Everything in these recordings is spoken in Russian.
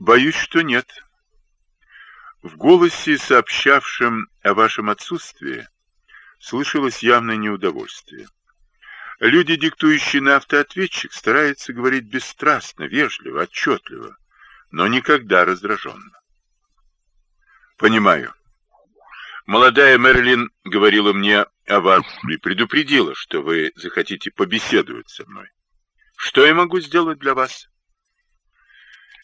Боюсь, что нет. В голосе, сообщавшем о вашем отсутствии, слышалось явное неудовольствие. Люди, диктующие на автоответчик, стараются говорить бесстрастно, вежливо, отчетливо, но никогда раздраженно. Понимаю. Молодая Мерлин говорила мне о вас и предупредила, что вы захотите побеседовать со мной. Что я могу сделать для вас?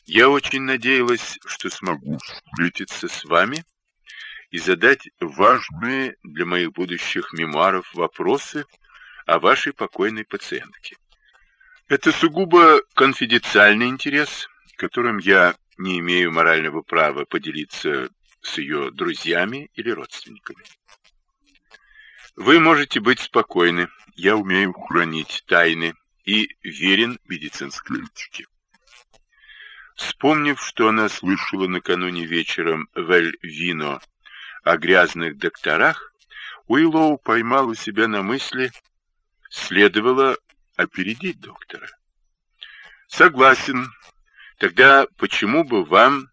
Я очень надеялась, что смогу встретиться с вами и задать важные для моих будущих мемуаров вопросы о вашей покойной пациентке. Это сугубо конфиденциальный интерес, которым я не имею морального права поделиться с ее друзьями или родственниками. Вы можете быть спокойны, я умею хранить тайны и верен медицинской этике. Вспомнив, что она слышала накануне вечером в Эль-Вино о грязных докторах, Уиллоу поймал у себя на мысли, следовало опередить доктора. Согласен. Тогда почему бы вам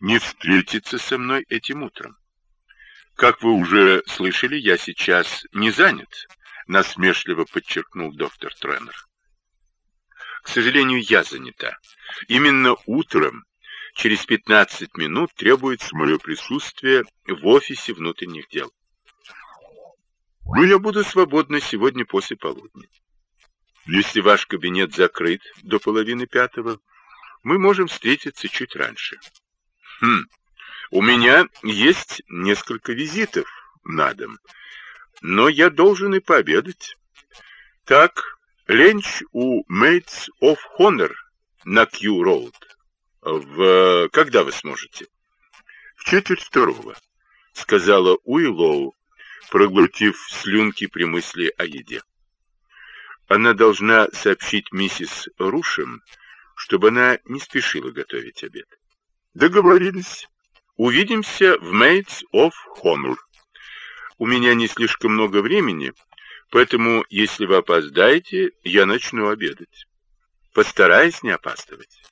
не встретиться со мной этим утром? Как вы уже слышали, я сейчас не занят, насмешливо подчеркнул доктор Тренер. К сожалению, я занята. Именно утром, через 15 минут, требуется мое присутствие в офисе внутренних дел. Но я буду свободна сегодня после полудня. Если ваш кабинет закрыт до половины пятого, мы можем встретиться чуть раньше. Хм, у меня есть несколько визитов на дом, но я должен и пообедать. Так, Ленч у Mates of Honor на Q-Road. В... Когда вы сможете? В четверть второго, сказала Уиллоу, проглотив слюнки при мысли о еде. Она должна сообщить миссис Рушем, чтобы она не спешила готовить обед. Договорились. Увидимся в Maids of Honour. У меня не слишком много времени, Поэтому, если вы опоздаете, я начну обедать. Постараюсь не опаздывать.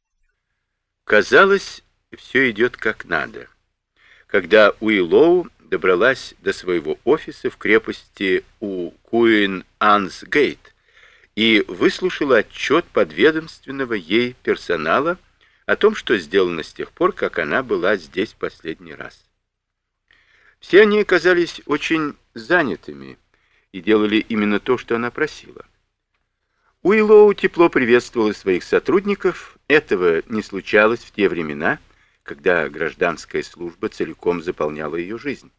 Казалось, все идет как надо. Когда Уиллоу добралась до своего офиса в крепости у Куин-Эннс-Гейт и выслушала отчет подведомственного ей персонала о том, что сделано с тех пор, как она была здесь последний раз. Все они оказались очень занятыми, и делали именно то, что она просила. Уиллоу тепло приветствовала своих сотрудников. Этого не случалось в те времена, когда гражданская служба целиком заполняла ее жизнь.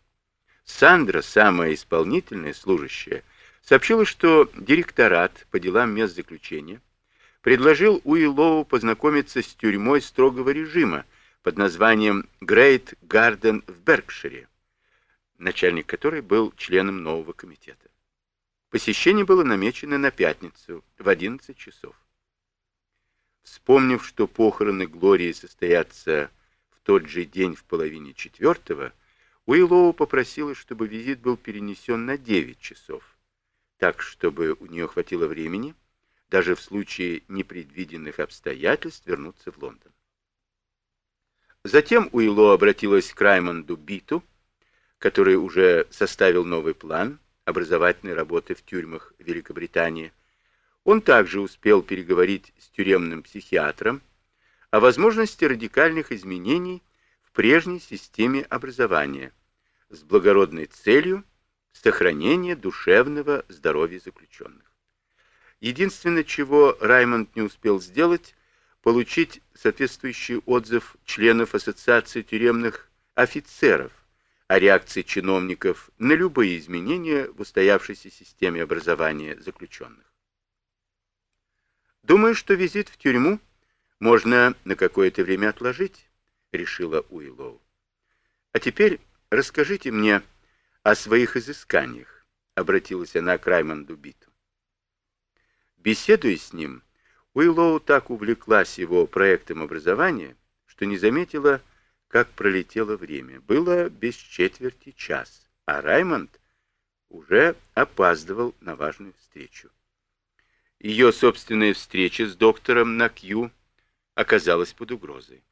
Сандра, самая исполнительная служащая, сообщила, что директорат по делам мест заключения предложил Уиллоу познакомиться с тюрьмой строгого режима под названием Грейт Гарден в Беркшире, начальник которой был членом нового комитета. Посещение было намечено на пятницу в 11 часов. Вспомнив, что похороны Глории состоятся в тот же день в половине четвертого, Уиллоу попросила, чтобы визит был перенесен на 9 часов, так, чтобы у нее хватило времени, даже в случае непредвиденных обстоятельств, вернуться в Лондон. Затем Уиллоу обратилась к Раймонду Биту, который уже составил новый план, образовательной работы в тюрьмах Великобритании. Он также успел переговорить с тюремным психиатром о возможности радикальных изменений в прежней системе образования с благородной целью сохранения душевного здоровья заключенных. Единственное, чего Раймонд не успел сделать, получить соответствующий отзыв членов Ассоциации тюремных офицеров, о реакции чиновников на любые изменения в устоявшейся системе образования заключенных. «Думаю, что визит в тюрьму можно на какое-то время отложить», — решила Уиллоу. «А теперь расскажите мне о своих изысканиях», — обратилась она к Раймонду Биту. Беседуя с ним, Уиллоу так увлеклась его проектом образования, что не заметила, как пролетело время. Было без четверти час, а Раймонд уже опаздывал на важную встречу. Ее собственная встреча с доктором на Кью оказалась под угрозой.